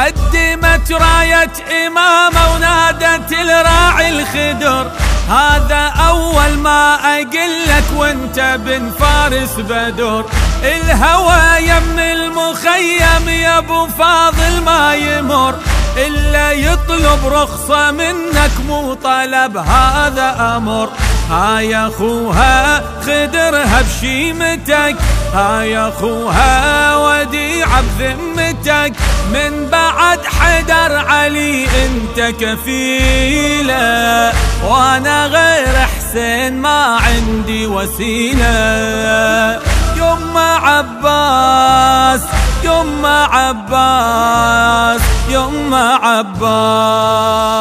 قدمت راية إمامة ونادت الراعي الخدر. هذا أول ما أقلك وأنت بن فارس بدر. الهوى يم المخيم يا أبو فاضل ما يمر. إلا يطلب رخصة منك مو طلب هذا أمر. هاي أخوها خدرها بشيمتك. هاي أخوها وديعة بذمتك من بعد حدر علي أنت كفيلة وأنا غير حسين ما عندي وسيلة. يما عباس يما عباس يما عباس.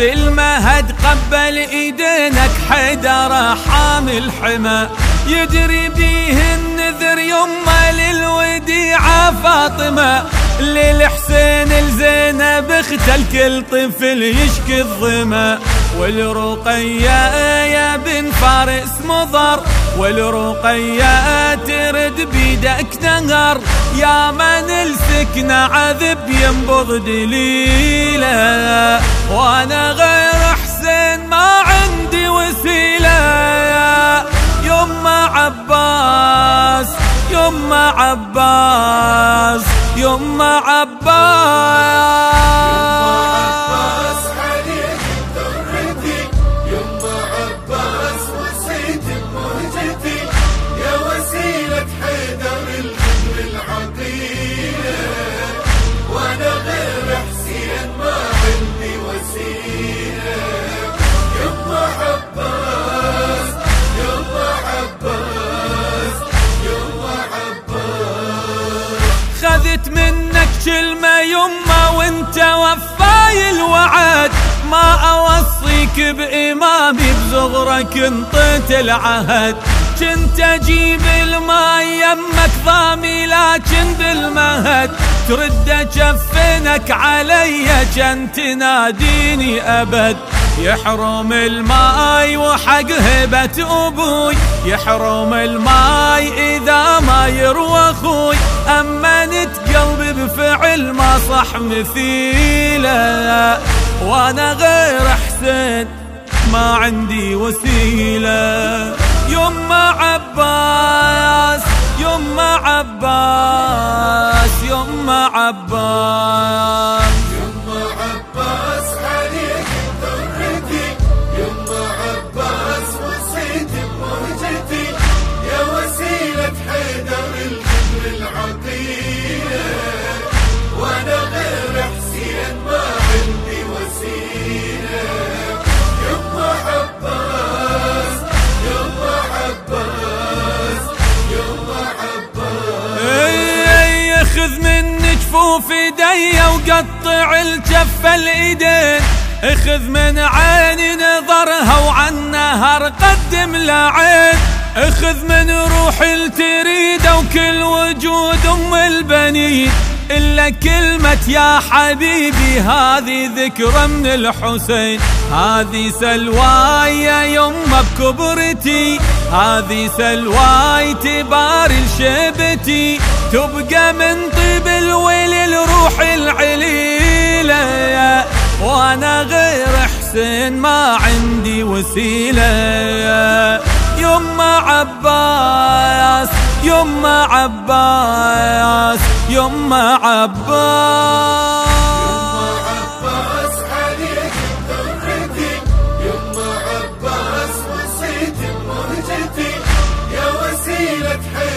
بالمهد قبل إيدينك حيدر حامل حمى. يجري بيه النذر يما للوديعة فاطمة. للحسين الزينب اخت الكل طفل يشكي الظما. والرقية يا بن فارس مضر. والرقية ترد بيدك نهر. يا من السكن عذب ينبض دليله. وأنا غير حسين ما عندي وسيلة. يما عباس يما عباس. يما كلمة يمه وانت وفاي الوعد. ما أوصيك بإمامي بزغرك انطيت العهد. كنت أجيب الماء يمك ضامي لكن بالمهد. ترد جفنك علي كنت تناديني أبد. يحرم الماي وحق هبة أبوي. يحرم الماي إذا ما يروى أخوي. أمنت قلبي بفعل ما صح مثيله وأنا غير حسين ما عندي وسيلة. يما عباس جفوف ايدي وقطع الجف الايدين اخذ من عيني نظرها وعن نهر قدم لعين. اخذ من روح التريده وكل وجود ام البنين. إلا كلمة يا حبيبي هذه ذكرى من الحسين. هذه سلواي يا يمه بكبرتي. هذه سلواي تبار شبتي تبقى من طيب الويل الروح العليلة وأنا غير حسين ما عندي وسيلة يما عباس يما عباس يما عباس Hey!